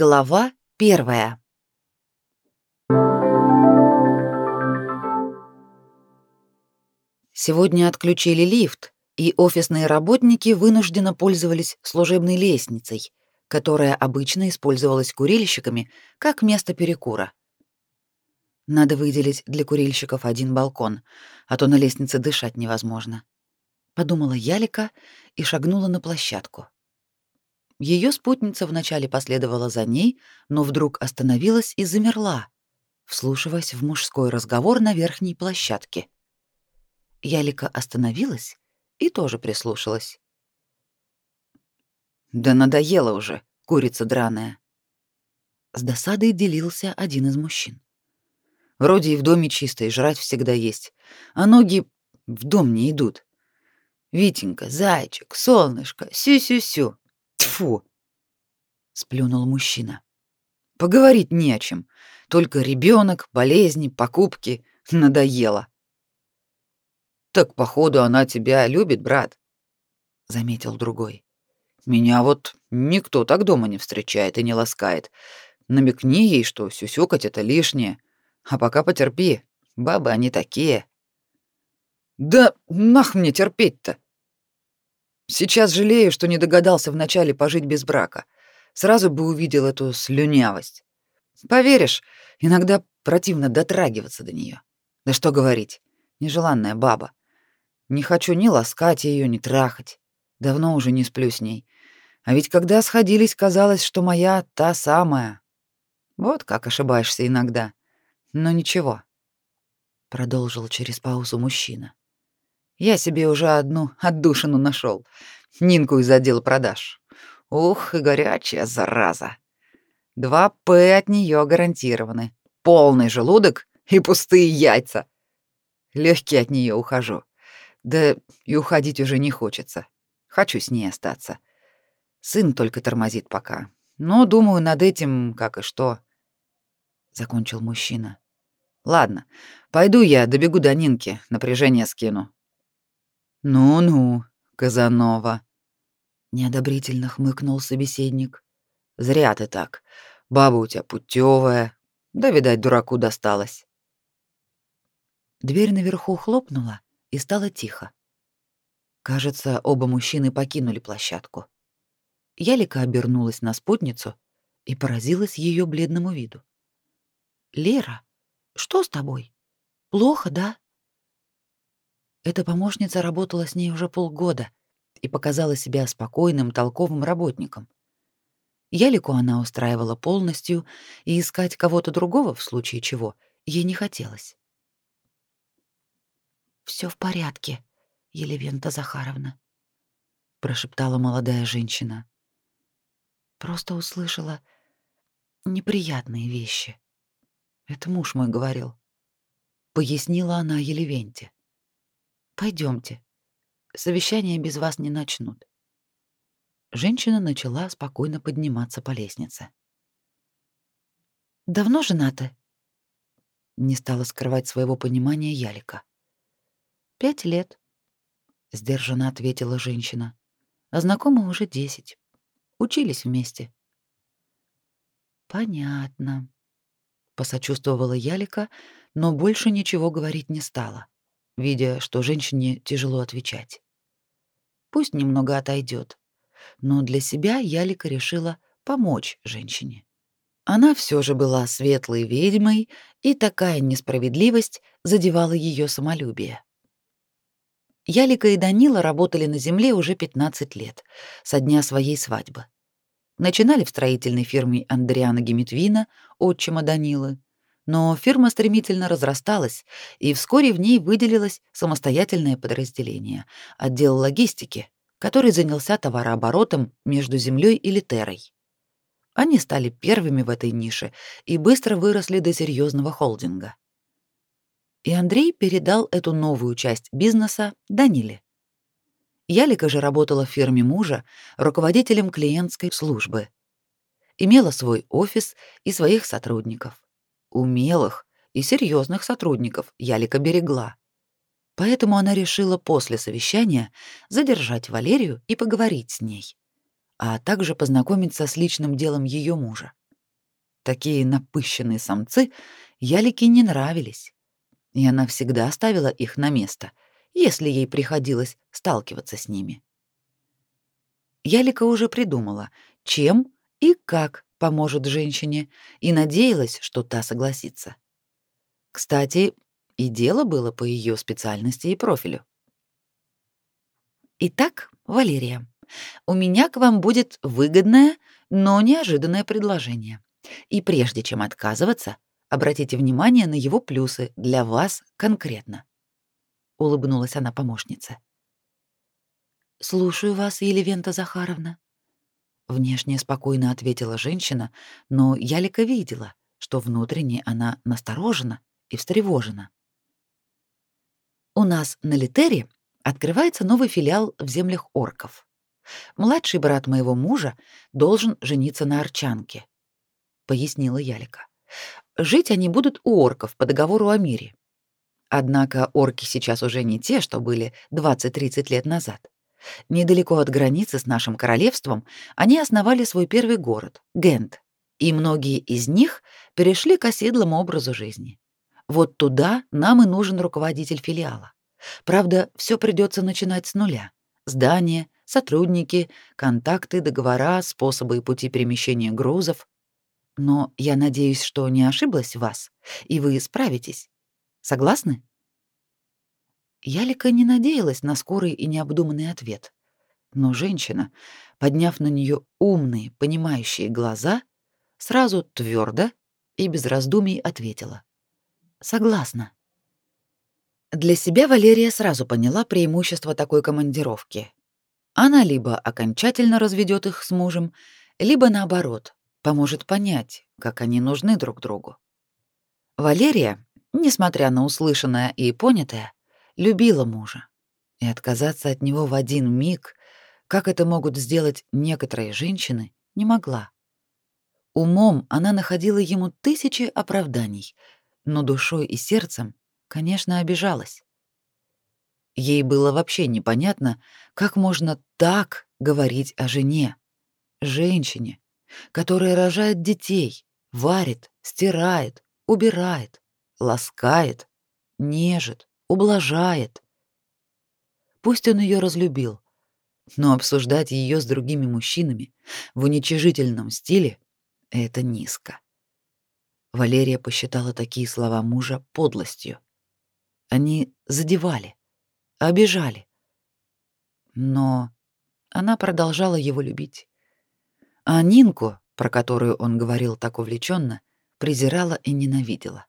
Глава первая. Сегодня отключили лифт, и офисные работники вынужденно пользовались служебной лестницей, которая обычно использовалась курильщиками как место перекура. Надо выделить для курильщиков один балкон, а то на лестнице дышать невозможно. Подумала Ялика и шагнула на площадку. Ее спутница вначале последовала за ней, но вдруг остановилась и замерла, вслушиваясь в мужской разговор на верхней площадке. Ялика остановилась и тоже прислушалась. «Да надоело уже, курица драная!» С досадой делился один из мужчин. «Вроде и в доме чисто, и жрать всегда есть, а ноги в дом не идут. Витенька, зайчик, солнышко, сю-сю-сю. Тьфу!» Сплюнул мужчина. «Поговорить не о чем. Только ребенок, болезни, покупки. Надоело». «Так, походу, она тебя любит, брат», — заметил другой. «Меня вот никто так дома не встречает и не ласкает. Намекни ей, что сюсюкать — это лишнее. А пока потерпи, бабы они такие». «Да нах мне терпеть-то!» Сейчас жалею, что не догадался вначале пожить без брака. Сразу бы увидел эту слюнявость. Поверишь, иногда противно дотрагиваться до нее. Да что говорить, нежеланная баба. Не хочу ни ласкать ее, ни трахать. Давно уже не сплю с ней. А ведь когда сходились, казалось, что моя та самая. Вот как ошибаешься иногда. Но ничего. Продолжил через паузу мужчина. Я себе уже одну отдушину нашел. Нинку из отдела продаж. Ух, и горячая зараза. Два П от нее гарантированы. Полный желудок и пустые яйца. Легкий от нее ухожу. Да и уходить уже не хочется. Хочу с ней остаться. Сын только тормозит пока. Но думаю над этим, как и что. Закончил мужчина. Ладно, пойду я добегу до Нинки, напряжение скину. «Ну-ну, Казанова», — неодобрительно хмыкнул собеседник. «Зря ты так. Баба у тебя путевая. Да, видать, дураку досталось». Дверь наверху хлопнула, и стало тихо. Кажется, оба мужчины покинули площадку. Ялика обернулась на спутницу и поразилась ее бледному виду. «Лера, что с тобой? Плохо, да?» Эта помощница работала с ней уже полгода и показала себя спокойным, толковым работником. Ялику она устраивала полностью, и искать кого-то другого в случае чего ей не хотелось. Все в порядке, Елевента Захаровна, прошептала молодая женщина. Просто услышала неприятные вещи. Это муж мой говорил, пояснила она Елевенте. Пойдемте. Совещание без вас не начнут. Женщина начала спокойно подниматься по лестнице. Давно женаты? Не стала скрывать своего понимания Ялика. Пять лет, сдержанно ответила женщина. А знакомы уже десять. Учились вместе. Понятно, посочувствовала Ялика, но больше ничего говорить не стала видя, что женщине тяжело отвечать. Пусть немного отойдет, но для себя Ялика решила помочь женщине. Она все же была светлой ведьмой, и такая несправедливость задевала ее самолюбие. Ялика и Данила работали на земле уже 15 лет, со дня своей свадьбы. Начинали в строительной фирме Андриана Геметвина, отчима Данилы, но фирма стремительно разрасталась, и вскоре в ней выделилось самостоятельное подразделение — отдел логистики, который занялся товарооборотом между землей и Литерой. Они стали первыми в этой нише и быстро выросли до серьезного холдинга. И Андрей передал эту новую часть бизнеса Даниле. Ялика же работала в фирме мужа руководителем клиентской службы. Имела свой офис и своих сотрудников умелых и серьезных сотрудников Ялика берегла. Поэтому она решила после совещания задержать Валерию и поговорить с ней, а также познакомиться с личным делом ее мужа. Такие напыщенные самцы Ялике не нравились, и она всегда ставила их на место, если ей приходилось сталкиваться с ними. Ялика уже придумала, чем и как поможет женщине, и надеялась, что та согласится. Кстати, и дело было по ее специальности и профилю. Итак, Валерия, у меня к вам будет выгодное, но неожиданное предложение. И прежде чем отказываться, обратите внимание на его плюсы для вас конкретно. Улыбнулась она помощнице. Слушаю вас, Елевента Захаровна. Внешне спокойно ответила женщина, но Ялика видела, что внутренне она насторожена и встревожена. У нас на Литере открывается новый филиал в землях орков. Младший брат моего мужа должен жениться на арчанке, пояснила Ялика. Жить они будут у орков по договору о мире. Однако орки сейчас уже не те, что были 20-30 лет назад. Недалеко от границы с нашим королевством они основали свой первый город Гент, и многие из них перешли к оседлому образу жизни. Вот туда нам и нужен руководитель филиала. Правда, все придется начинать с нуля. Здание, сотрудники, контакты, договора, способы и пути перемещения грузов. Но я надеюсь, что не ошиблась в вас, и вы справитесь. Согласны? Ялика не надеялась на скорый и необдуманный ответ. Но женщина, подняв на нее умные, понимающие глаза, сразу твердо и без раздумий ответила. «Согласна». Для себя Валерия сразу поняла преимущество такой командировки. Она либо окончательно разведет их с мужем, либо наоборот, поможет понять, как они нужны друг другу. Валерия, несмотря на услышанное и понятое, любила мужа. И отказаться от него в один миг, как это могут сделать некоторые женщины, не могла. Умом она находила ему тысячи оправданий, но душой и сердцем, конечно, обижалась. Ей было вообще непонятно, как можно так говорить о жене, женщине, которая рожает детей, варит, стирает, убирает, ласкает, нежит, ублажает. Пусть он ее разлюбил, но обсуждать ее с другими мужчинами в уничижительном стиле — это низко. Валерия посчитала такие слова мужа подлостью. Они задевали, обижали. Но она продолжала его любить. А Нинку, про которую он говорил так увлеченно, презирала и ненавидела.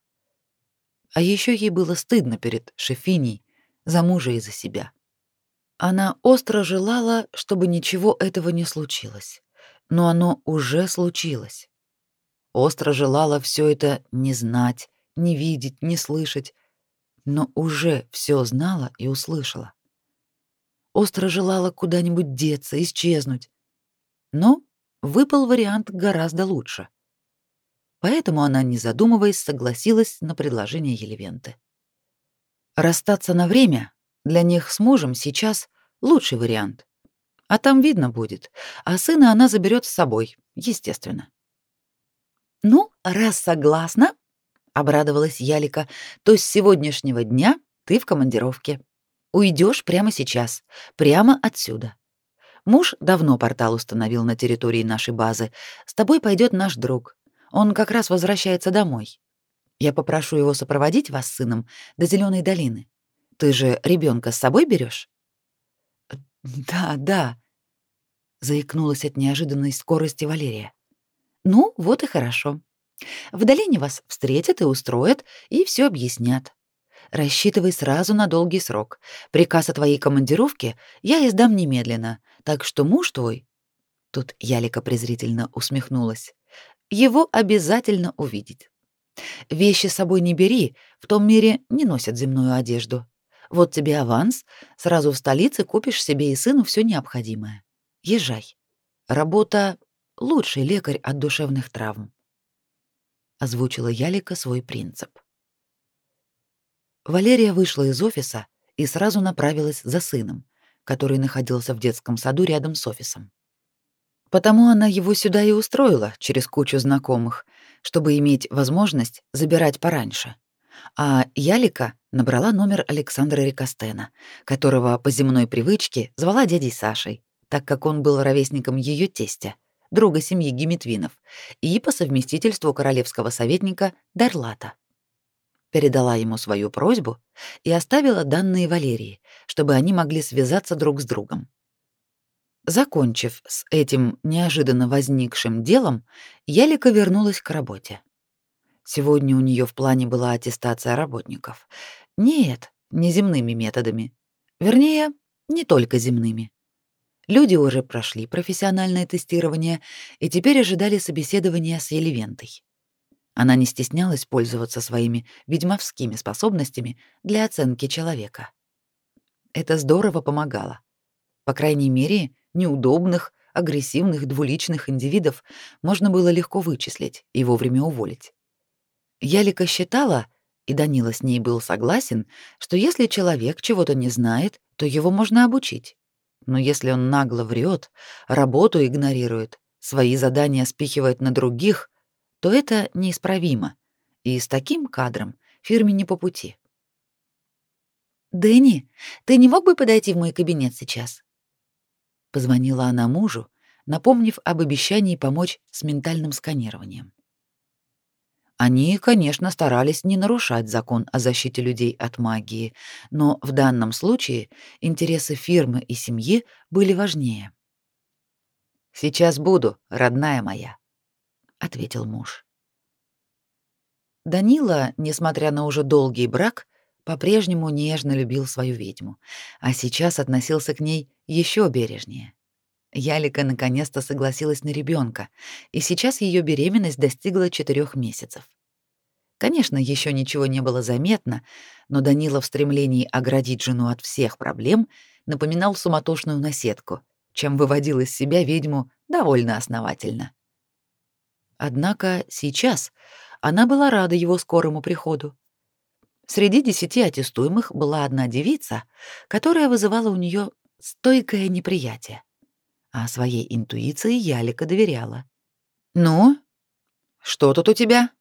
А еще ей было стыдно перед Шефиней за мужа и за себя. Она остро желала, чтобы ничего этого не случилось, но оно уже случилось. Остро желала все это не знать, не видеть, не слышать, но уже все знала и услышала. Остро желала куда-нибудь деться, исчезнуть. Но выпал вариант гораздо лучше. Поэтому она, не задумываясь, согласилась на предложение Елевенты. Расстаться на время для них с мужем сейчас лучший вариант. А там видно будет, а сына она заберет с собой, естественно. Ну, раз согласна, обрадовалась Ялика, то с сегодняшнего дня ты в командировке. Уйдешь прямо сейчас, прямо отсюда. Муж давно портал установил на территории нашей базы. С тобой пойдет наш друг. Он как раз возвращается домой. Я попрошу его сопроводить вас с сыном до Зеленой долины. Ты же ребенка с собой берешь? Да, да, заикнулась от неожиданной скорости Валерия. Ну, вот и хорошо. В долине вас встретят и устроят, и все объяснят. Рассчитывай сразу на долгий срок. Приказ о твоей командировке я издам немедленно, так что муж твой...» Тут Ялика презрительно усмехнулась. «Его обязательно увидеть. Вещи с собой не бери, в том мире не носят земную одежду. Вот тебе аванс, сразу в столице купишь себе и сыну все необходимое. Езжай. Работа — лучший лекарь от душевных травм озвучила Ялика свой принцип. Валерия вышла из офиса и сразу направилась за сыном, который находился в детском саду рядом с офисом. Потому она его сюда и устроила через кучу знакомых, чтобы иметь возможность забирать пораньше. А Ялика набрала номер Александра Рикостена, которого по земной привычке звала дядей Сашей, так как он был ровесником ее тестя, друга семьи Гиметвинов, и по совместительству королевского советника Дарлата. Передала ему свою просьбу и оставила данные Валерии, чтобы они могли связаться друг с другом. Закончив с этим неожиданно возникшим делом, Ялика вернулась к работе. Сегодня у нее в плане была аттестация работников. Нет, не земными методами. Вернее, не только земными. Люди уже прошли профессиональное тестирование и теперь ожидали собеседования с Елевентой. Она не стеснялась пользоваться своими ведьмовскими способностями для оценки человека. Это здорово помогало. По крайней мере, неудобных, агрессивных, двуличных индивидов можно было легко вычислить и вовремя уволить. Ялика считала, и Данила с ней был согласен, что если человек чего-то не знает, то его можно обучить. Но если он нагло врет, работу игнорирует, свои задания спихивает на других, то это неисправимо, и с таким кадром фирме не по пути. «Дэнни, ты не мог бы подойти в мой кабинет сейчас?» Позвонила она мужу, напомнив об обещании помочь с ментальным сканированием. Они, конечно, старались не нарушать закон о защите людей от магии, но в данном случае интересы фирмы и семьи были важнее. «Сейчас буду, родная моя», — ответил муж. Данила, несмотря на уже долгий брак, по-прежнему нежно любил свою ведьму, а сейчас относился к ней еще бережнее. Ялика наконец-то согласилась на ребенка, и сейчас ее беременность достигла четырех месяцев. Конечно, еще ничего не было заметно, но Данила в стремлении оградить жену от всех проблем напоминал суматошную наседку, чем выводил из себя ведьму довольно основательно. Однако сейчас она была рада его скорому приходу. Среди десяти аттестуемых была одна девица, которая вызывала у нее стойкое неприятие. А своей интуиции Ялика доверяла. «Ну, что тут у тебя?»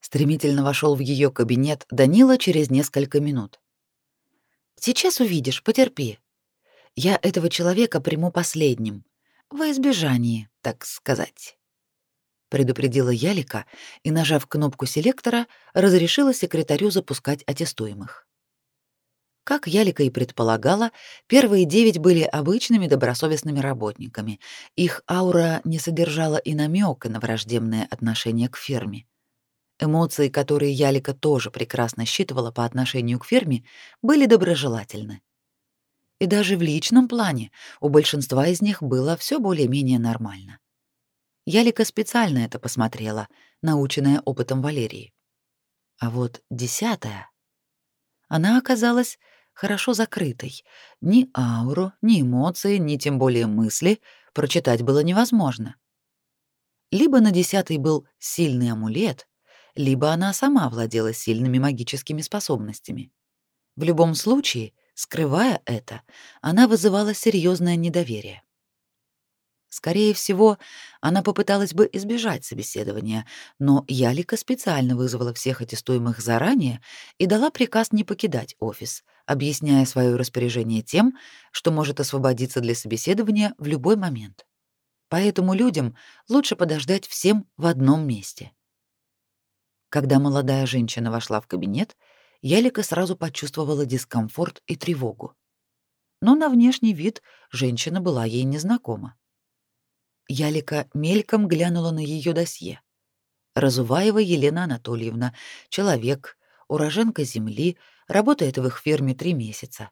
Стремительно вошел в ее кабинет Данила через несколько минут. «Сейчас увидишь, потерпи. Я этого человека приму последним, во избежание, так сказать» предупредила Ялика и, нажав кнопку селектора, разрешила секретарю запускать аттестуемых. Как Ялика и предполагала, первые девять были обычными добросовестными работниками. Их аура не содержала и намека на враждебное отношение к ферме. Эмоции, которые Ялика тоже прекрасно считывала по отношению к ферме, были доброжелательны. И даже в личном плане у большинства из них было все более-менее нормально. Ялика специально это посмотрела, наученная опытом Валерии. А вот десятая... Она оказалась хорошо закрытой. Ни ауру, ни эмоции, ни тем более мысли прочитать было невозможно. Либо на десятой был сильный амулет, либо она сама владела сильными магическими способностями. В любом случае, скрывая это, она вызывала серьезное недоверие. Скорее всего, она попыталась бы избежать собеседования, но Ялика специально вызвала всех аттестуемых заранее и дала приказ не покидать офис, объясняя свое распоряжение тем, что может освободиться для собеседования в любой момент. Поэтому людям лучше подождать всем в одном месте. Когда молодая женщина вошла в кабинет, Ялика сразу почувствовала дискомфорт и тревогу. Но на внешний вид женщина была ей незнакома. Ялика мельком глянула на ее досье. Разуваева Елена Анатольевна, человек, уроженка земли, работает в их фирме три месяца.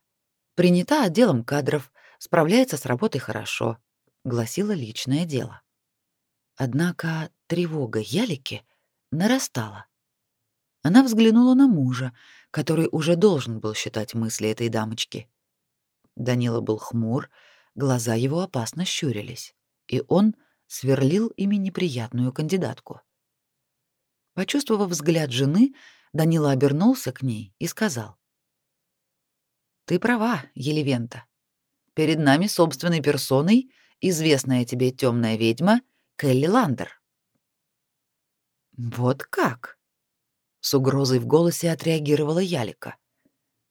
Принята отделом кадров, справляется с работой хорошо, гласило личное дело. Однако тревога Ялики нарастала. Она взглянула на мужа, который уже должен был считать мысли этой дамочки. Данила был хмур, глаза его опасно щурились и он сверлил ими неприятную кандидатку. Почувствовав взгляд жены, Данила обернулся к ней и сказал: "Ты права, Елевента. Перед нами собственной персоной известная тебе темная ведьма Келли Ландер". Вот как? С угрозой в голосе отреагировала Ялика.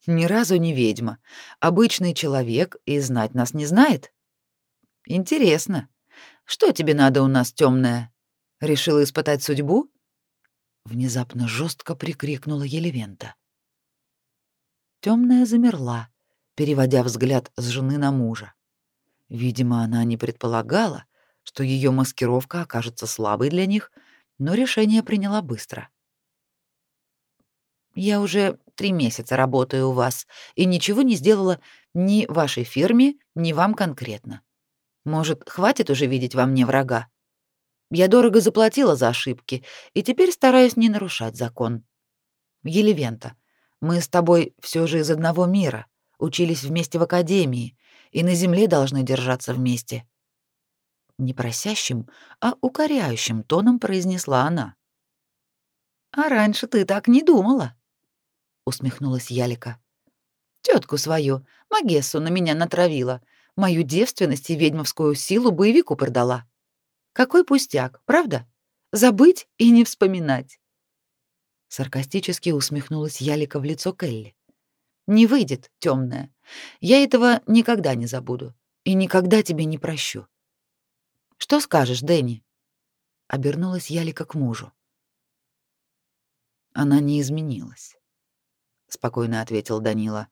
Ни разу не ведьма, обычный человек и знать нас не знает. Интересно, что тебе надо у нас темное? Решила испытать судьбу? Внезапно жестко прикрикнула Елевента. Темная замерла, переводя взгляд с жены на мужа. Видимо, она не предполагала, что ее маскировка окажется слабой для них, но решение приняла быстро. Я уже три месяца работаю у вас и ничего не сделала ни вашей фирме, ни вам конкретно. Может, хватит уже видеть во мне врага? Я дорого заплатила за ошибки и теперь стараюсь не нарушать закон. Елевента, мы с тобой все же из одного мира, учились вместе в академии и на земле должны держаться вместе. Не просящим, а укоряющим тоном произнесла она. А раньше ты так не думала усмехнулась Ялика. Тетку свою, Магессу, на меня натравила. Мою девственность и ведьмовскую силу боевику продала. Какой пустяк, правда? Забыть и не вспоминать. Саркастически усмехнулась Ялика в лицо Келли. Не выйдет, темная. Я этого никогда не забуду и никогда тебе не прощу. Что скажешь, Дэнни? Обернулась Ялика к мужу. Она не изменилась спокойно ответил Данила.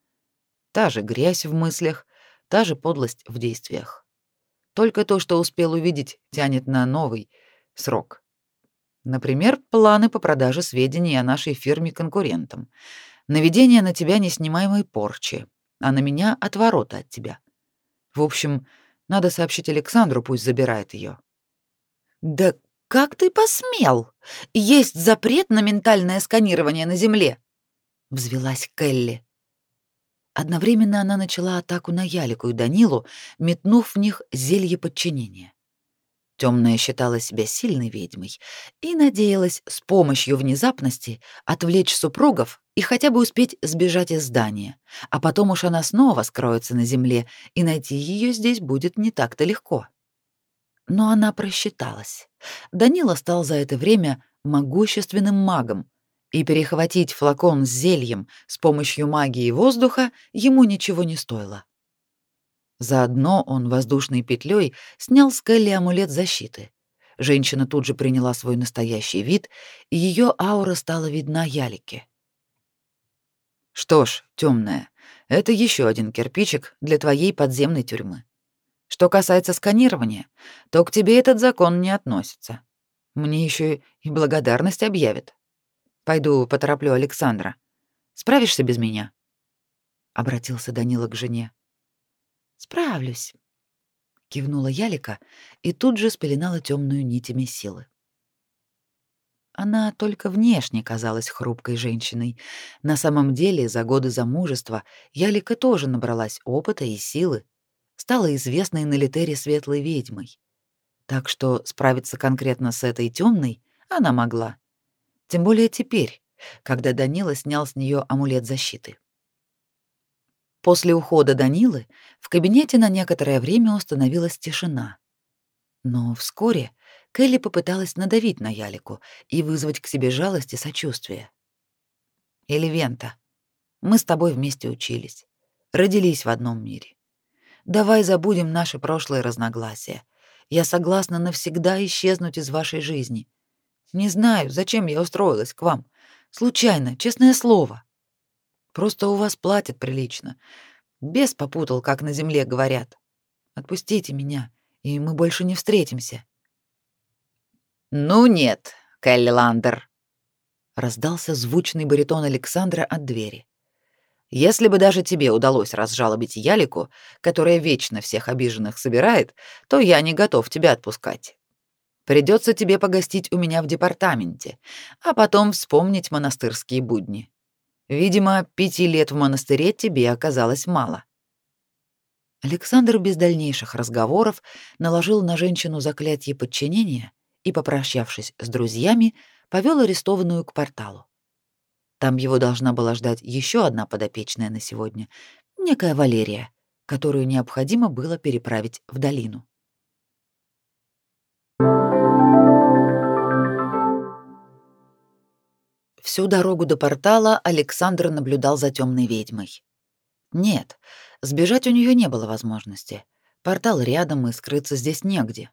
Та же грязь в мыслях, та же подлость в действиях. Только то, что успел увидеть, тянет на новый срок. Например, планы по продаже сведений о нашей фирме конкурентам. Наведение на тебя неснимаемой порчи, а на меня отворота от тебя. В общем, надо сообщить Александру, пусть забирает ее. Да как ты посмел? Есть запрет на ментальное сканирование на Земле взвелась Келли. Одновременно она начала атаку на Ялику и Данилу, метнув в них зелье подчинения. Темная считала себя сильной ведьмой и надеялась с помощью внезапности отвлечь супругов и хотя бы успеть сбежать из здания, а потом уж она снова скроется на земле, и найти ее здесь будет не так-то легко. Но она просчиталась. Данила стал за это время могущественным магом, и перехватить флакон с зельем с помощью магии воздуха ему ничего не стоило. Заодно он воздушной петлей снял с Келли амулет защиты. Женщина тут же приняла свой настоящий вид, и ее аура стала видна Ялике. Что ж, темная, это еще один кирпичик для твоей подземной тюрьмы. Что касается сканирования, то к тебе этот закон не относится. Мне еще и благодарность объявят. Пойду потороплю Александра. Справишься без меня? Обратился Данила к жене. Справлюсь, кивнула Ялика и тут же спеленала темную нитями силы. Она только внешне казалась хрупкой женщиной. На самом деле, за годы замужества Ялика тоже набралась опыта и силы, стала известной на Литере светлой ведьмой. Так что справиться конкретно с этой темной она могла. Тем более теперь, когда Данила снял с нее амулет защиты. После ухода Данилы в кабинете на некоторое время установилась тишина. Но вскоре Келли попыталась надавить на Ялику и вызвать к себе жалость и сочувствие. «Элевента, мы с тобой вместе учились, родились в одном мире. Давай забудем наши прошлые разногласия. Я согласна навсегда исчезнуть из вашей жизни. Не знаю, зачем я устроилась к вам. Случайно, честное слово. Просто у вас платят прилично. Бес попутал, как на земле говорят. Отпустите меня, и мы больше не встретимся. Ну нет, Келли Ландер. Раздался звучный баритон Александра от двери. Если бы даже тебе удалось разжалобить Ялику, которая вечно всех обиженных собирает, то я не готов тебя отпускать. Придется тебе погостить у меня в департаменте, а потом вспомнить монастырские будни. Видимо, пяти лет в монастыре тебе оказалось мало. Александр без дальнейших разговоров наложил на женщину заклятие подчинения и, попрощавшись с друзьями, повел арестованную к порталу. Там его должна была ждать еще одна подопечная на сегодня, некая Валерия, которую необходимо было переправить в долину. Всю дорогу до портала Александр наблюдал за темной ведьмой. Нет, сбежать у нее не было возможности. Портал рядом, и скрыться здесь негде.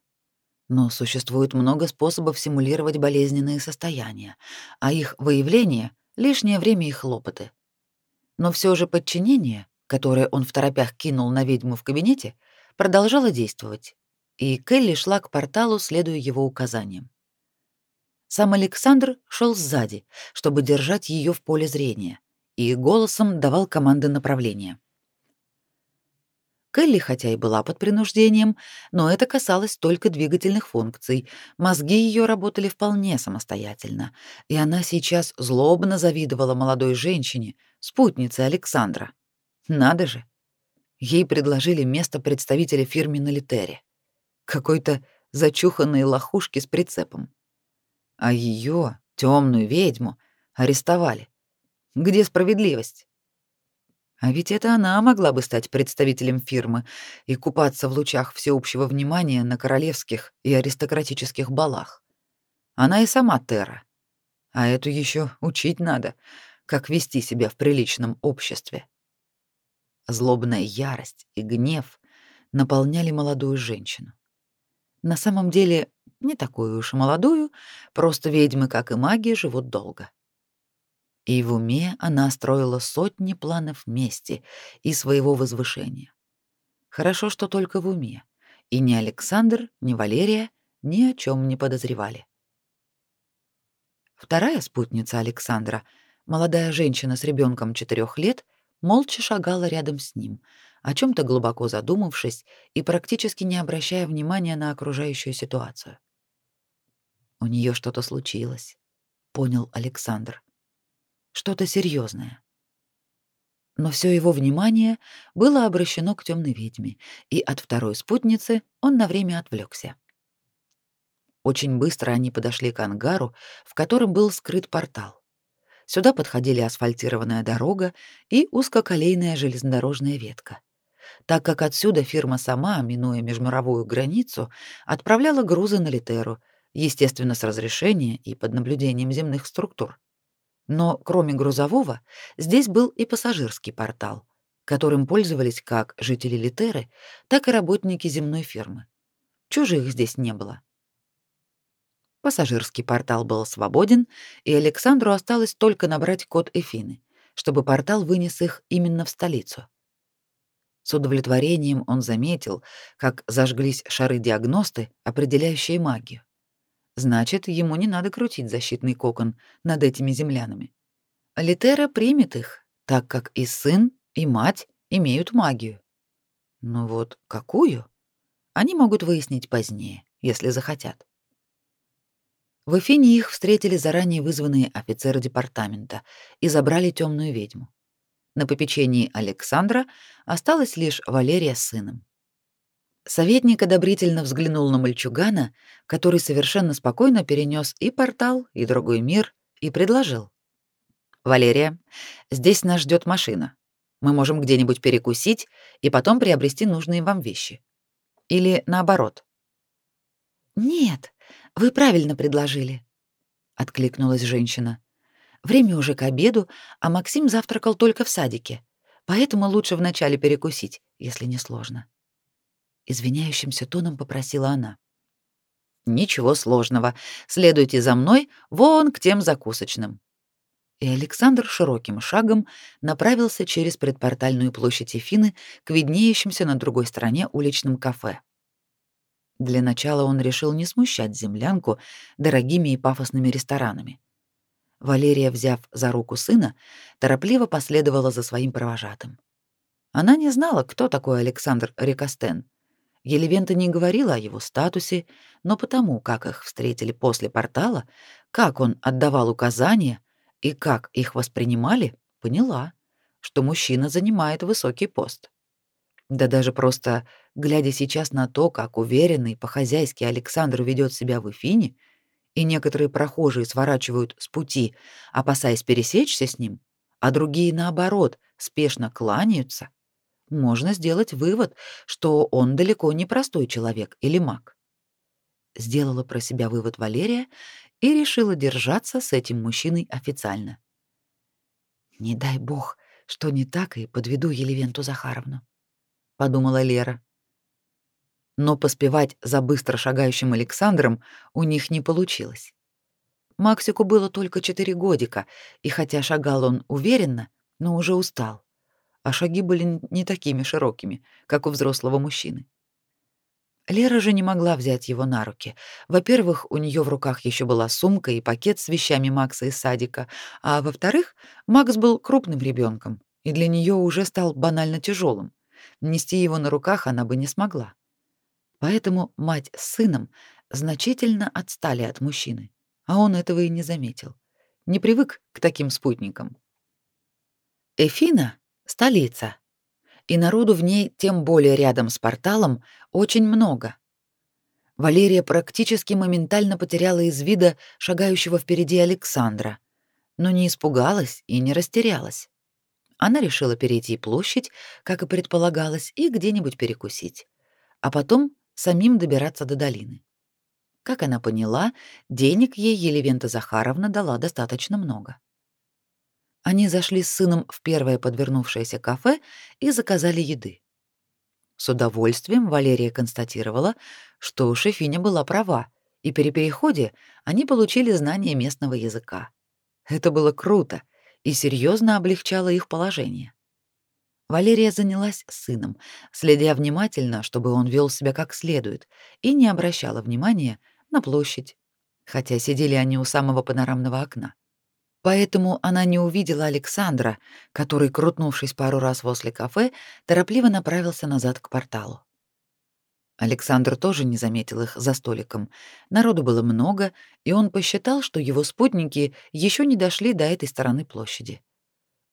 Но существует много способов симулировать болезненные состояния, а их выявление — лишнее время и хлопоты. Но все же подчинение, которое он в торопях кинул на ведьму в кабинете, продолжало действовать, и Келли шла к порталу, следуя его указаниям. Сам Александр шел сзади, чтобы держать ее в поле зрения, и голосом давал команды направления. Келли, хотя и была под принуждением, но это касалось только двигательных функций. Мозги ее работали вполне самостоятельно, и она сейчас злобно завидовала молодой женщине, спутнице Александра. Надо же. Ей предложили место представителя фирмы на Литере. Какой-то зачуханной лохушки с прицепом. А ее, темную ведьму, арестовали. Где справедливость? А ведь это она могла бы стать представителем фирмы и купаться в лучах всеобщего внимания на королевских и аристократических балах. Она и сама Тера. А эту еще учить надо, как вести себя в приличном обществе. Злобная ярость и гнев наполняли молодую женщину. На самом деле, не такую уж и молодую, просто ведьмы, как и маги, живут долго. И в уме она строила сотни планов мести и своего возвышения. Хорошо, что только в уме. И ни Александр, ни Валерия ни о чем не подозревали. Вторая спутница Александра, молодая женщина с ребенком четырех лет, молча шагала рядом с ним, о чем то глубоко задумавшись и практически не обращая внимания на окружающую ситуацию. У нее что-то случилось, понял Александр что-то серьезное. Но все его внимание было обращено к темной ведьме, и от второй спутницы он на время отвлекся. Очень быстро они подошли к ангару, в котором был скрыт портал. Сюда подходили асфальтированная дорога и узкоколейная железнодорожная ветка. Так как отсюда фирма сама, минуя межмировую границу, отправляла грузы на Литеру, естественно, с разрешения и под наблюдением земных структур. Но кроме грузового, здесь был и пассажирский портал, которым пользовались как жители Литеры, так и работники земной фермы. Чужих здесь не было. Пассажирский портал был свободен, и Александру осталось только набрать код Эфины, чтобы портал вынес их именно в столицу. С удовлетворением он заметил, как зажглись шары-диагносты, определяющие магию. Значит, ему не надо крутить защитный кокон над этими землянами. Литера примет их, так как и сын, и мать имеют магию. Но вот какую? Они могут выяснить позднее, если захотят. В Эфине их встретили заранее вызванные офицеры департамента и забрали темную ведьму. На попечении Александра осталась лишь Валерия с сыном. Советник одобрительно взглянул на мальчугана, который совершенно спокойно перенес и портал, и другой мир, и предложил. «Валерия, здесь нас ждет машина. Мы можем где-нибудь перекусить и потом приобрести нужные вам вещи. Или наоборот». «Нет, вы правильно предложили», — откликнулась женщина. «Время уже к обеду, а Максим завтракал только в садике, поэтому лучше вначале перекусить, если не сложно» извиняющимся тоном попросила она. Ничего сложного. Следуйте за мной вон к тем закусочным. И Александр широким шагом направился через предпортальную площадь Эфины к виднеющимся на другой стороне уличным кафе. Для начала он решил не смущать землянку дорогими и пафосными ресторанами. Валерия, взяв за руку сына, торопливо последовала за своим провожатым. Она не знала, кто такой Александр Рикостен, Елевента не говорила о его статусе, но потому, как их встретили после портала, как он отдавал указания и как их воспринимали, поняла, что мужчина занимает высокий пост. Да даже просто глядя сейчас на то, как уверенный по-хозяйски Александр ведет себя в Эфине, и некоторые прохожие сворачивают с пути, опасаясь пересечься с ним, а другие, наоборот, спешно кланяются, можно сделать вывод, что он далеко не простой человек или маг. Сделала про себя вывод Валерия и решила держаться с этим мужчиной официально. Не дай бог, что не так и подведу Елевенту Захаровну, подумала Лера. Но поспевать за быстро шагающим Александром у них не получилось. Максику было только четыре годика, и хотя шагал он уверенно, но уже устал, а шаги были не такими широкими, как у взрослого мужчины. Лера же не могла взять его на руки. Во-первых, у нее в руках еще была сумка и пакет с вещами Макса из садика, а во-вторых, Макс был крупным ребенком, и для нее уже стал банально тяжелым. Нести его на руках она бы не смогла. Поэтому мать с сыном значительно отстали от мужчины, а он этого и не заметил. Не привык к таким спутникам. Эфина — столица, и народу в ней, тем более рядом с порталом, очень много. Валерия практически моментально потеряла из вида шагающего впереди Александра, но не испугалась и не растерялась. Она решила перейти площадь, как и предполагалось, и где-нибудь перекусить, а потом самим добираться до долины. Как она поняла, денег ей Елевента Захаровна дала достаточно много. Они зашли с сыном в первое подвернувшееся кафе и заказали еды. С удовольствием Валерия констатировала, что шефиня была права, и при переходе они получили знание местного языка. Это было круто и серьезно облегчало их положение. Валерия занялась сыном, следя внимательно, чтобы он вел себя как следует, и не обращала внимания на площадь, хотя сидели они у самого панорамного окна. Поэтому она не увидела Александра, который, крутнувшись пару раз возле кафе, торопливо направился назад к порталу. Александр тоже не заметил их за столиком. Народу было много, и он посчитал, что его спутники еще не дошли до этой стороны площади.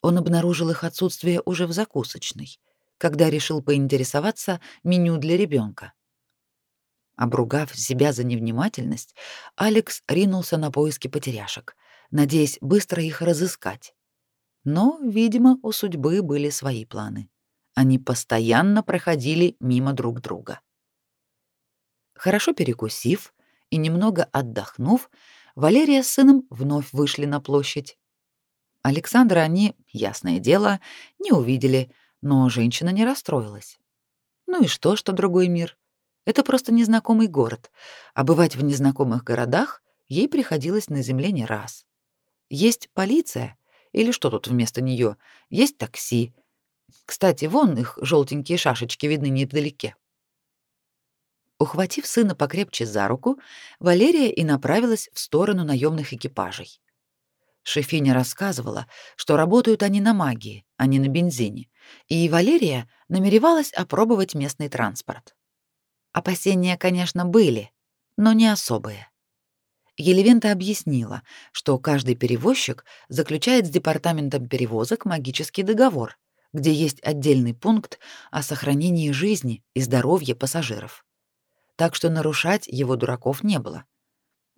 Он обнаружил их отсутствие уже в закусочной, когда решил поинтересоваться меню для ребенка. Обругав себя за невнимательность, Алекс ринулся на поиски потеряшек надеясь быстро их разыскать. Но, видимо, у судьбы были свои планы. Они постоянно проходили мимо друг друга. Хорошо перекусив и немного отдохнув, Валерия с сыном вновь вышли на площадь. Александра они, ясное дело, не увидели, но женщина не расстроилась. Ну и что, что другой мир? Это просто незнакомый город, а бывать в незнакомых городах ей приходилось на земле не раз. Есть полиция, или что тут вместо нее? Есть такси. Кстати, вон их желтенькие шашечки видны невдалеке. Ухватив сына покрепче за руку, Валерия и направилась в сторону наемных экипажей. Шефиня рассказывала, что работают они на магии, а не на бензине, и Валерия намеревалась опробовать местный транспорт. Опасения, конечно, были, но не особые. Елевента объяснила, что каждый перевозчик заключает с департаментом перевозок магический договор, где есть отдельный пункт о сохранении жизни и здоровья пассажиров. Так что нарушать его дураков не было.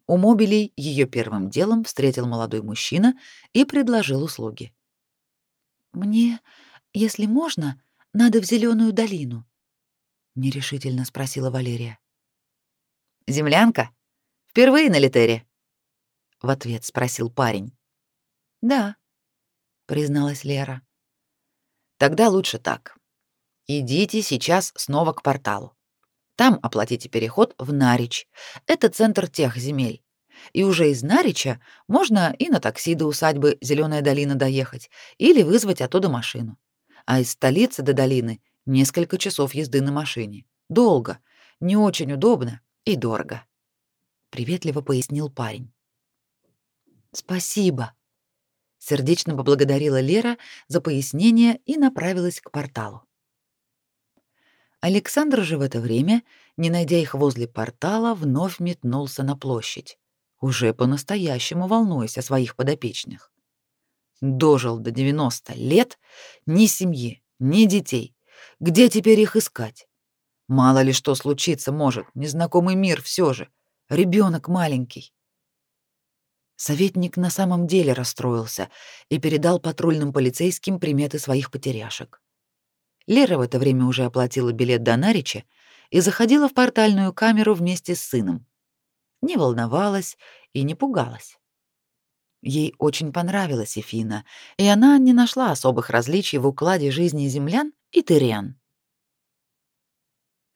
У мобилей ее первым делом встретил молодой мужчина и предложил услуги. «Мне, если можно, надо в зеленую долину», — нерешительно спросила Валерия. «Землянка?» Впервые на Литере?» В ответ спросил парень. «Да», — призналась Лера. «Тогда лучше так. Идите сейчас снова к порталу. Там оплатите переход в Нарич. Это центр тех земель. И уже из Нарича можно и на такси до усадьбы Зеленая долина доехать, или вызвать оттуда машину. А из столицы до долины несколько часов езды на машине. Долго, не очень удобно и дорого приветливо пояснил парень. Спасибо, сердечно поблагодарила Лера за пояснение и направилась к порталу. Александр же в это время, не найдя их возле портала, вновь метнулся на площадь, уже по-настоящему волнуясь о своих подопечных. Дожил до 90 лет, ни семьи, ни детей. Где теперь их искать? Мало ли что случиться может, незнакомый мир все же. Ребенок маленький. Советник на самом деле расстроился и передал патрульным полицейским приметы своих потеряшек. Лера в это время уже оплатила билет до Нарича и заходила в портальную камеру вместе с сыном. не волновалась и не пугалась. Ей очень понравилась Эфина, и она не нашла особых различий в укладе жизни землян и тыриан.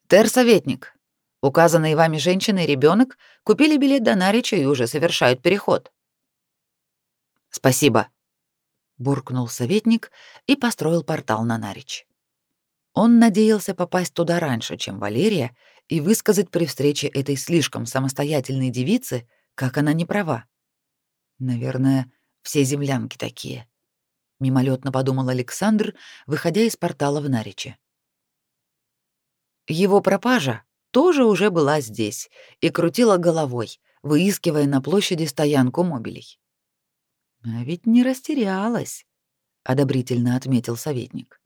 «Тер-советник, указанные вами женщина и ребенок купили билет до Нарича и уже совершают переход». «Спасибо», — буркнул советник и построил портал на Нарич. Он надеялся попасть туда раньше, чем Валерия, и высказать при встрече этой слишком самостоятельной девицы, как она не права. Наверное, все землянки такие. Мимолетно подумал Александр, выходя из портала в Нариче. Его пропажа тоже уже была здесь и крутила головой, выискивая на площади стоянку мобилей. А ведь не растерялась, одобрительно отметил советник.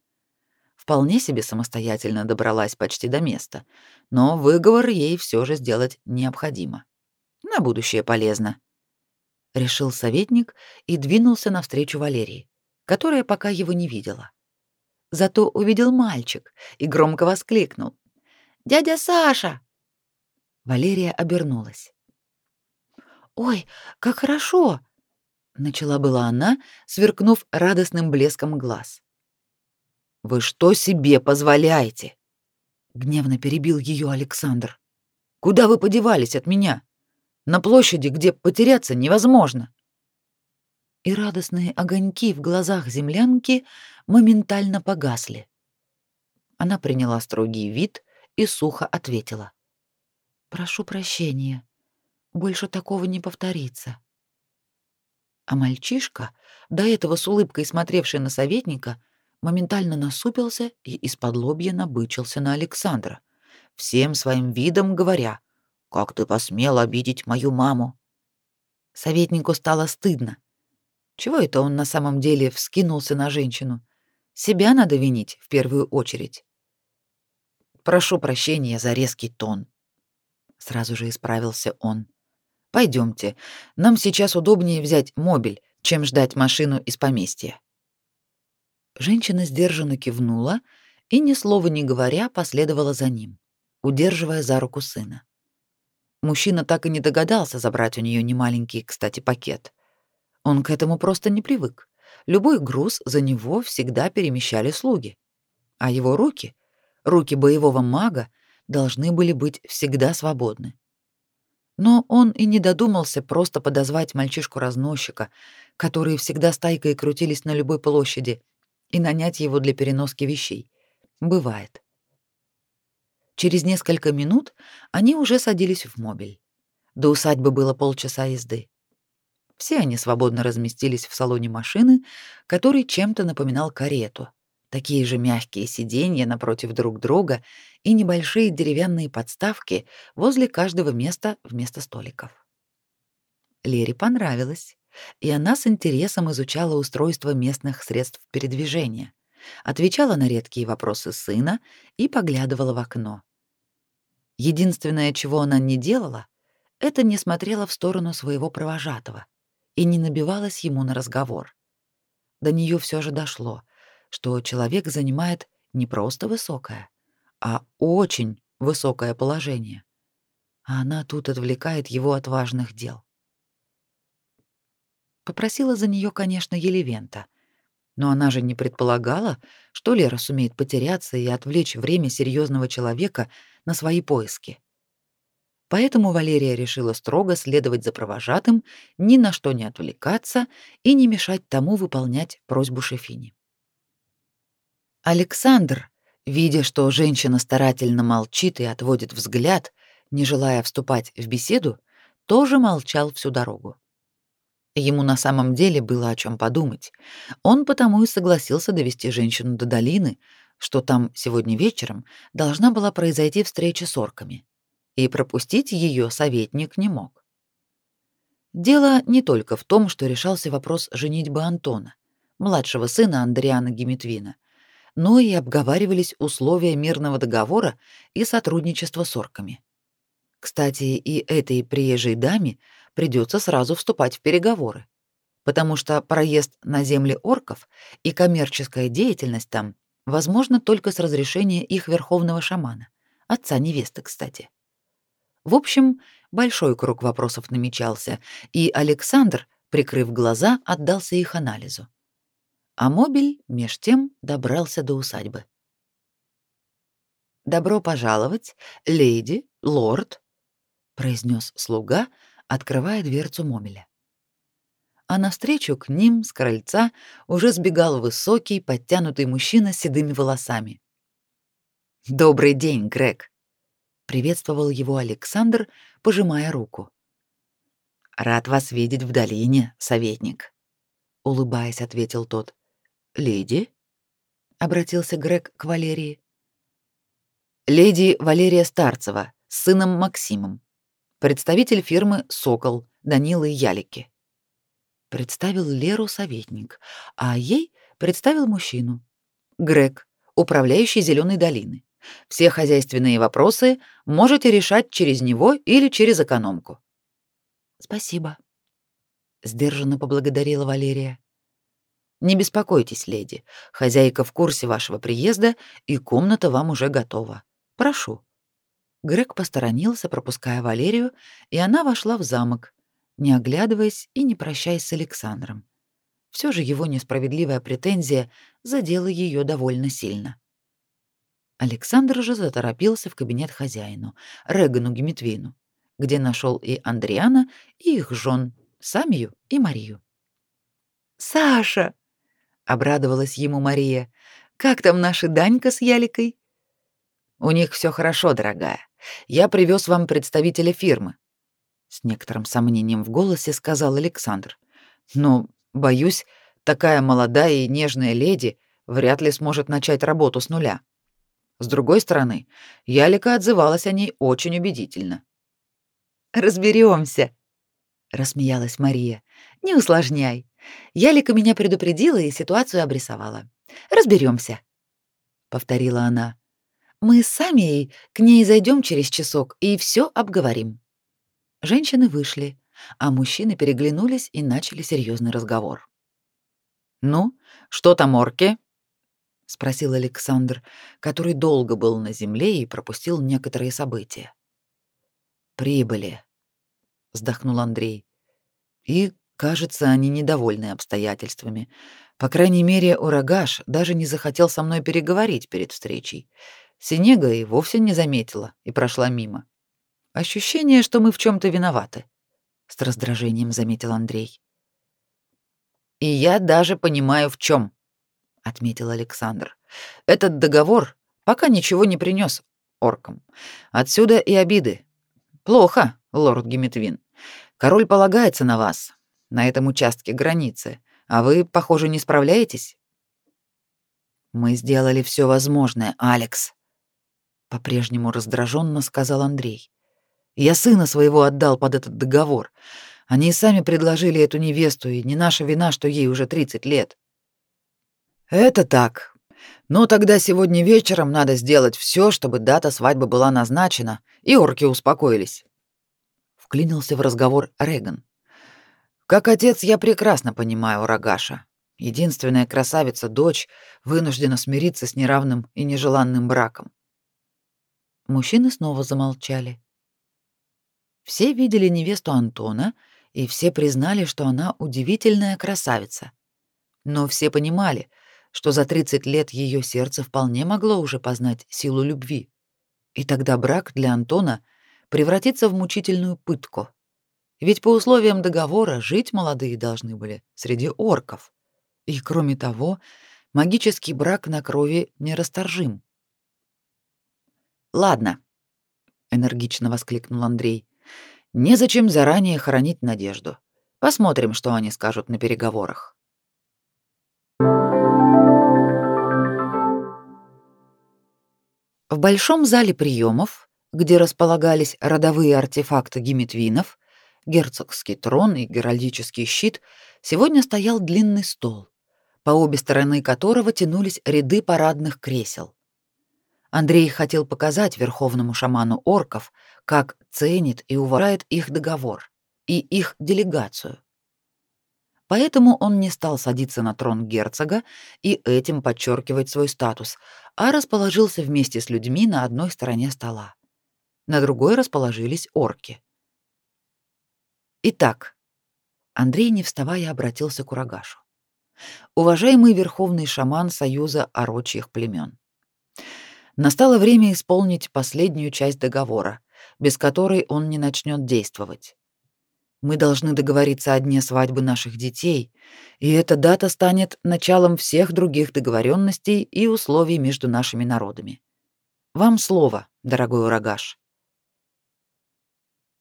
Вполне себе самостоятельно добралась почти до места, но выговор ей все же сделать необходимо. На будущее полезно решил советник и двинулся навстречу Валерии, которая пока его не видела. Зато увидел мальчик и громко воскликнул: "Дядя Саша!" Валерия обернулась. "Ой, как хорошо!" начала была она, сверкнув радостным блеском глаз. "Вы что себе позволяете?" гневно перебил ее Александр. "Куда вы подевались от меня?" на площади, где потеряться невозможно. И радостные огоньки в глазах землянки моментально погасли. Она приняла строгий вид и сухо ответила: "Прошу прощения. Больше такого не повторится". А мальчишка, до этого с улыбкой смотревший на советника, моментально насупился и из-под лобья набычился на Александра, всем своим видом говоря: как ты посмел обидеть мою маму? Советнику стало стыдно. Чего это он на самом деле вскинулся на женщину? Себя надо винить в первую очередь. Прошу прощения за резкий тон. Сразу же исправился он. Пойдемте, нам сейчас удобнее взять мобиль, чем ждать машину из поместья. Женщина сдержанно кивнула и ни слова не говоря последовала за ним, удерживая за руку сына. Мужчина так и не догадался забрать у нее немаленький, кстати, пакет. Он к этому просто не привык. Любой груз за него всегда перемещали слуги. А его руки, руки боевого мага, должны были быть всегда свободны. Но он и не додумался просто подозвать мальчишку-разносчика, которые всегда стайкой крутились на любой площади, и нанять его для переноски вещей. Бывает. Через несколько минут они уже садились в мобиль. До усадьбы было полчаса езды. Все они свободно разместились в салоне машины, который чем-то напоминал карету. Такие же мягкие сиденья напротив друг друга и небольшие деревянные подставки возле каждого места вместо столиков. Лере понравилось, и она с интересом изучала устройство местных средств передвижения — отвечала на редкие вопросы сына и поглядывала в окно. Единственное, чего она не делала, это не смотрела в сторону своего провожатого и не набивалась ему на разговор. До нее все же дошло, что человек занимает не просто высокое, а очень высокое положение. А она тут отвлекает его от важных дел. Попросила за нее, конечно, Елевента, но она же не предполагала, что Лера сумеет потеряться и отвлечь время серьезного человека на свои поиски. Поэтому Валерия решила строго следовать за провожатым, ни на что не отвлекаться и не мешать тому выполнять просьбу Шефини. Александр, видя, что женщина старательно молчит и отводит взгляд, не желая вступать в беседу, тоже молчал всю дорогу. Ему на самом деле было о чем подумать. Он потому и согласился довести женщину до долины, что там сегодня вечером должна была произойти встреча с орками. И пропустить ее советник не мог. Дело не только в том, что решался вопрос женитьбы Антона, младшего сына Андриана Геметвина, но и обговаривались условия мирного договора и сотрудничества с орками. Кстати, и этой приезжей даме придется сразу вступать в переговоры, потому что проезд на земли орков и коммерческая деятельность там возможно только с разрешения их верховного шамана, отца невесты, кстати. В общем, большой круг вопросов намечался, и Александр, прикрыв глаза, отдался их анализу. А мобиль меж тем добрался до усадьбы. «Добро пожаловать, леди, лорд», — произнес слуга, открывая дверцу мобиля. А навстречу к ним с крыльца уже сбегал высокий, подтянутый мужчина с седыми волосами. «Добрый день, Грег», — приветствовал его Александр, пожимая руку. «Рад вас видеть в долине, советник», — улыбаясь, ответил тот. «Леди?» — обратился Грег к Валерии леди Валерия Старцева с сыном Максимом, представитель фирмы «Сокол» Данилы Ялики. Представил Леру советник, а ей представил мужчину. Грег, управляющий Зеленой долины. Все хозяйственные вопросы можете решать через него или через экономку. Спасибо, сдержанно поблагодарила Валерия. Не беспокойтесь, леди. Хозяйка в курсе вашего приезда, и комната вам уже готова. Прошу». Грег посторонился, пропуская Валерию, и она вошла в замок, не оглядываясь и не прощаясь с Александром. Все же его несправедливая претензия задела ее довольно сильно. Александр же заторопился в кабинет хозяину, Регану Геметвину, где нашел и Андриана, и их жен, Самию и Марию. «Саша!» — обрадовалась ему Мария. «Как там наша Данька с Яликой?» У них все хорошо, дорогая. Я привез вам представителя фирмы. С некоторым сомнением в голосе сказал Александр. Но, боюсь, такая молодая и нежная леди вряд ли сможет начать работу с нуля. С другой стороны, Ялика отзывалась о ней очень убедительно. Разберемся, рассмеялась Мария. Не усложняй. Ялика меня предупредила и ситуацию обрисовала. Разберемся, повторила она. Мы сами к ней зайдем через часок и все обговорим. Женщины вышли, а мужчины переглянулись и начали серьезный разговор. Ну, что там орки? спросил Александр, который долго был на земле и пропустил некоторые события. Прибыли, вздохнул Андрей. И, кажется, они недовольны обстоятельствами. По крайней мере, Урагаш даже не захотел со мной переговорить перед встречей. Синега и вовсе не заметила и прошла мимо. Ощущение, что мы в чем то виноваты, с раздражением заметил Андрей. И я даже понимаю в чем, отметил Александр. Этот договор пока ничего не принес оркам. Отсюда и обиды. Плохо, лорд Геметвин. Король полагается на вас, на этом участке границы, а вы, похоже, не справляетесь. Мы сделали все возможное, Алекс, по-прежнему раздраженно сказал Андрей. Я сына своего отдал под этот договор. Они сами предложили эту невесту, и не наша вина, что ей уже 30 лет. Это так. Но тогда сегодня вечером надо сделать все, чтобы дата свадьбы была назначена, и орки успокоились. Вклинился в разговор Реган. Как отец я прекрасно понимаю Рогаша. Единственная красавица-дочь вынуждена смириться с неравным и нежеланным браком. Мужчины снова замолчали. Все видели невесту Антона, и все признали, что она удивительная красавица. Но все понимали, что за 30 лет ее сердце вполне могло уже познать силу любви. И тогда брак для Антона превратится в мучительную пытку. Ведь по условиям договора жить молодые должны были среди орков. И кроме того, магический брак на крови нерасторжим. Ладно, энергично воскликнул Андрей. Незачем заранее хоронить надежду. Посмотрим, что они скажут на переговорах. В большом зале приемов, где располагались родовые артефакты гиметвинов, герцогский трон и геральдический щит, сегодня стоял длинный стол, по обе стороны которого тянулись ряды парадных кресел. Андрей хотел показать верховному шаману орков, как ценит и уважает их договор и их делегацию. Поэтому он не стал садиться на трон герцога и этим подчеркивать свой статус, а расположился вместе с людьми на одной стороне стола. На другой расположились орки. Итак, Андрей, не вставая, обратился к Урагашу. Уважаемый верховный шаман Союза орочьих племен. Настало время исполнить последнюю часть договора, без которой он не начнет действовать. Мы должны договориться о дне свадьбы наших детей, и эта дата станет началом всех других договоренностей и условий между нашими народами. Вам слово, дорогой Урагаш.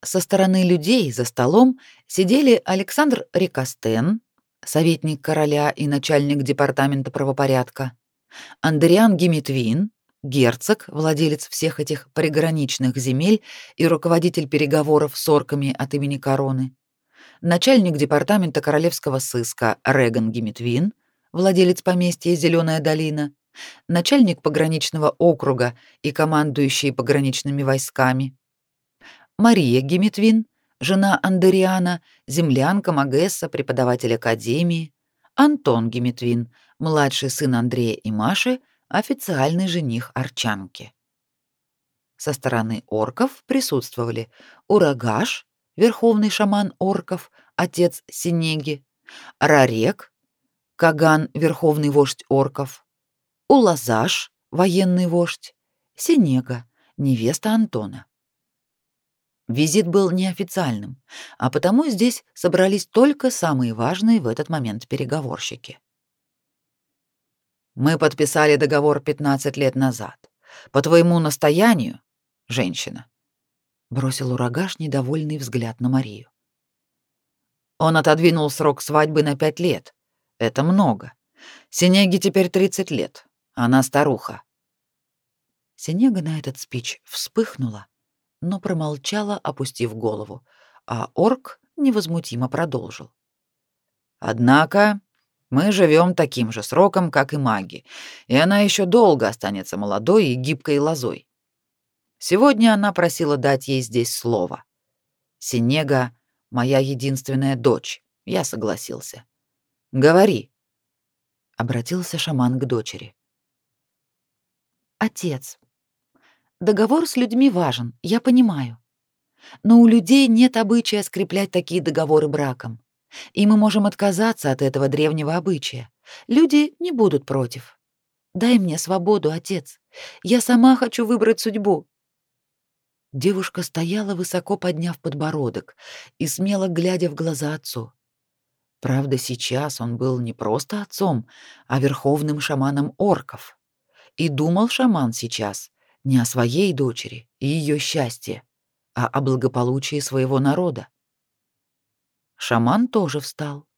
Со стороны людей за столом сидели Александр Рикостен, советник короля и начальник департамента правопорядка, Андриан Гимитвин, герцог, владелец всех этих приграничных земель и руководитель переговоров с орками от имени короны, начальник департамента королевского сыска Реган Гимитвин, владелец поместья Зеленая долина, начальник пограничного округа и командующий пограничными войсками, Мария Гимитвин, жена Андериана, землянка Магесса, преподаватель академии, Антон Гимитвин, младший сын Андрея и Маши, официальный жених Арчанки. Со стороны орков присутствовали Урагаш, верховный шаман орков, отец Синеги, Рарек, Каган, верховный вождь орков, Улазаш, военный вождь, Синега, невеста Антона. Визит был неофициальным, а потому здесь собрались только самые важные в этот момент переговорщики. Мы подписали договор 15 лет назад. По твоему настоянию, женщина, бросил урагаш недовольный взгляд на Марию. Он отодвинул срок свадьбы на пять лет. Это много. Синеге теперь 30 лет. Она старуха. Синега на этот спич вспыхнула, но промолчала, опустив голову, а орк невозмутимо продолжил. Однако мы живем таким же сроком, как и маги, и она еще долго останется молодой и гибкой лозой. Сегодня она просила дать ей здесь слово. Синега — моя единственная дочь. Я согласился. Говори. Обратился шаман к дочери. Отец, договор с людьми важен, я понимаю. Но у людей нет обычая скреплять такие договоры браком. И мы можем отказаться от этого древнего обычая. Люди не будут против. Дай мне свободу, отец. Я сама хочу выбрать судьбу. Девушка стояла высоко подняв подбородок и смело глядя в глаза отцу. Правда, сейчас он был не просто отцом, а верховным шаманом орков. И думал шаман сейчас не о своей дочери и ее счастье, а о благополучии своего народа. Шаман тоже встал.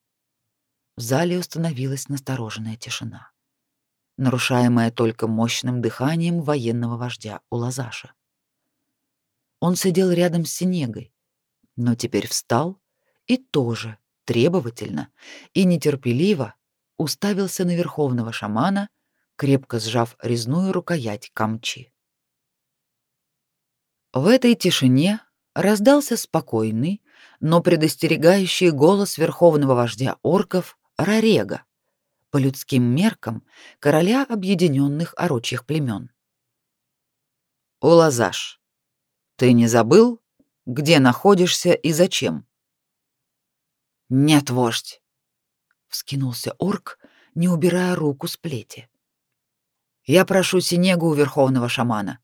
В зале установилась настороженная тишина, нарушаемая только мощным дыханием военного вождя Улазаша. Он сидел рядом с Синегой, но теперь встал и тоже требовательно и нетерпеливо уставился на верховного шамана, крепко сжав резную рукоять камчи. В этой тишине раздался спокойный, но предостерегающий голос верховного вождя орков Рарега, по людским меркам короля объединенных орочьих племен. Улазаш, ты не забыл, где находишься и зачем? Нет, вождь, вскинулся орк, не убирая руку с плети. Я прошу Синегу у верховного шамана.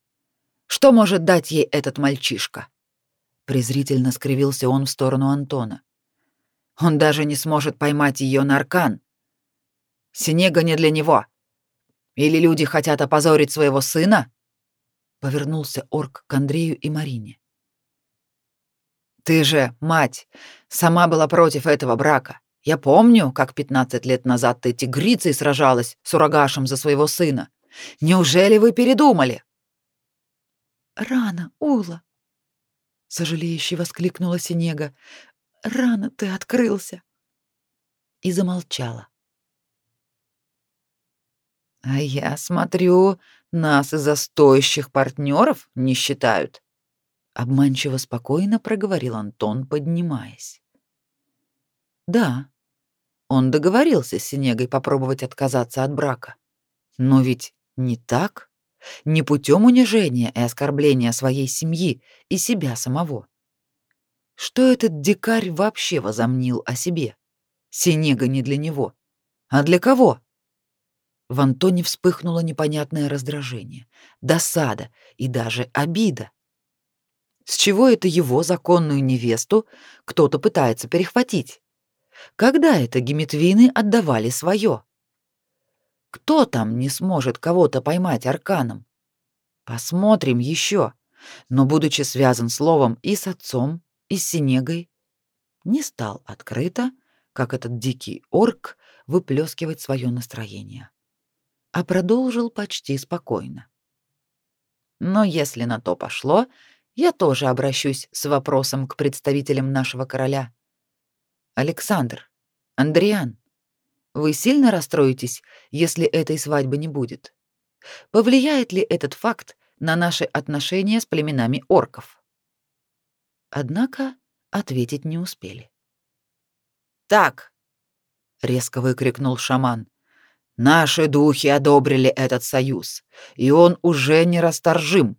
Что может дать ей этот мальчишка? Презрительно скривился он в сторону Антона. Он даже не сможет поймать ее на аркан. Синега не для него. Или люди хотят опозорить своего сына? Повернулся орк к Андрею и Марине. Ты же, мать, сама была против этого брака. Я помню, как 15 лет назад ты тигрицей сражалась с урагашем за своего сына. Неужели вы передумали? Рано, Ула, сожалеюще воскликнула Синега. Рано ты открылся. И замолчала. А я смотрю, нас из-за стоящих партнеров не считают. Обманчиво спокойно проговорил Антон, поднимаясь. Да, он договорился с Синегой попробовать отказаться от брака. Но ведь не так не путем унижения и оскорбления своей семьи и себя самого. Что этот дикарь вообще возомнил о себе? Синега не для него. А для кого? В Антоне вспыхнуло непонятное раздражение, досада и даже обида. С чего это его законную невесту кто-то пытается перехватить? Когда это геметвины отдавали свое? Кто там не сможет кого-то поймать арканом? Посмотрим еще. Но, будучи связан словом и с отцом, и с Синегой, не стал открыто, как этот дикий орк, выплескивать свое настроение, а продолжил почти спокойно. Но если на то пошло, я тоже обращусь с вопросом к представителям нашего короля. Александр, Андриан, вы сильно расстроитесь, если этой свадьбы не будет? Повлияет ли этот факт на наши отношения с племенами орков? Однако ответить не успели. Так, резко выкрикнул шаман. Наши духи одобрили этот союз, и он уже не расторжим.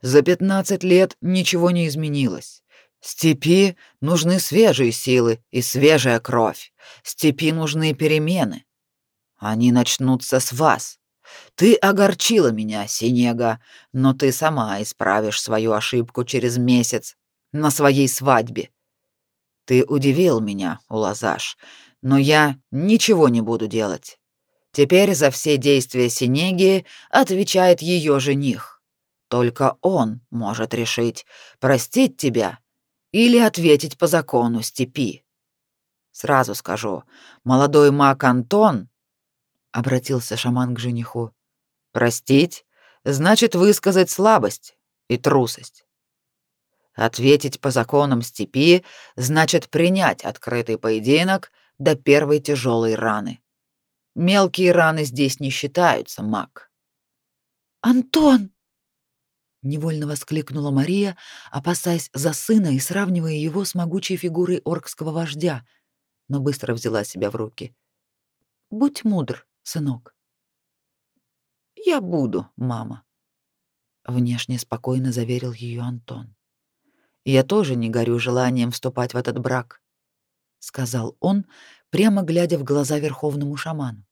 За пятнадцать лет ничего не изменилось. Степи нужны свежие силы и свежая кровь. Степи нужны перемены. Они начнутся с вас. Ты огорчила меня, Синега, но ты сама исправишь свою ошибку через месяц на своей свадьбе. Ты удивил меня, Улазаш, но я ничего не буду делать. Теперь за все действия Синеги отвечает ее жених. Только он может решить, простить тебя или ответить по закону степи. Сразу скажу, молодой маг Антон, обратился шаман к жениху, простить значит высказать слабость и трусость. Ответить по законам степи значит принять открытый поединок до первой тяжелой раны. Мелкие раны здесь не считаются, маг. Антон! Невольно воскликнула Мария, опасаясь за сына и сравнивая его с могучей фигурой оркского вождя, но быстро взяла себя в руки. «Будь мудр, сынок». «Я буду, мама», — внешне спокойно заверил ее Антон. «Я тоже не горю желанием вступать в этот брак», — сказал он, прямо глядя в глаза верховному шаману.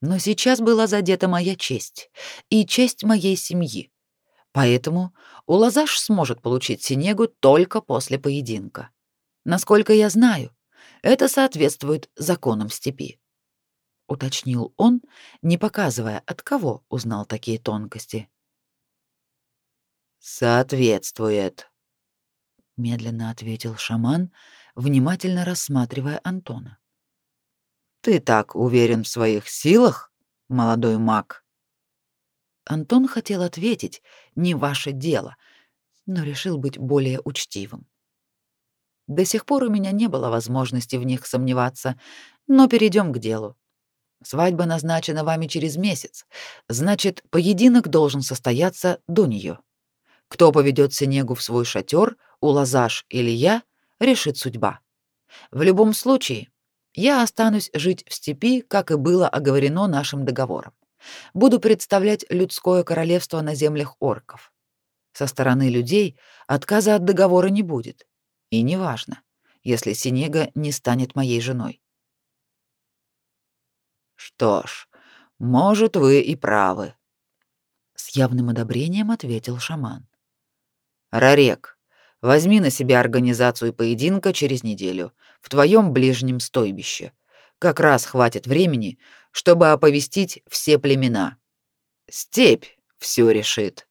«Но сейчас была задета моя честь и честь моей семьи. Поэтому Улазаш сможет получить Синегу только после поединка. Насколько я знаю, это соответствует законам степи. Уточнил он, не показывая, от кого узнал такие тонкости. «Соответствует», — медленно ответил шаман, внимательно рассматривая Антона. «Ты так уверен в своих силах, молодой маг?» Антон хотел ответить «не ваше дело», но решил быть более учтивым. До сих пор у меня не было возможности в них сомневаться, но перейдем к делу. Свадьба назначена вами через месяц, значит, поединок должен состояться до нее. Кто поведет Синегу в свой шатер, Улазаш или я, решит судьба. В любом случае, я останусь жить в степи, как и было оговорено нашим договором. Буду представлять людское королевство на землях орков. Со стороны людей отказа от договора не будет. И неважно, если Синега не станет моей женой. Что ж, может, вы и правы, с явным одобрением ответил шаман. Рарек, возьми на себя организацию поединка через неделю в твоем ближнем стойбище. Как раз хватит времени, чтобы оповестить все племена. Степь все решит.